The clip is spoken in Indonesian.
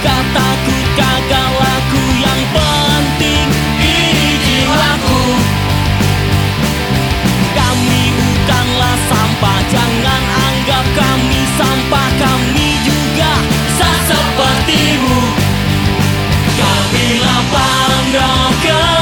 Kataku kagak laku yang penting ini laku. Kami bukanlah sampah Jangan anggap kami sampah Kami juga sepertimu. Kami lapang doker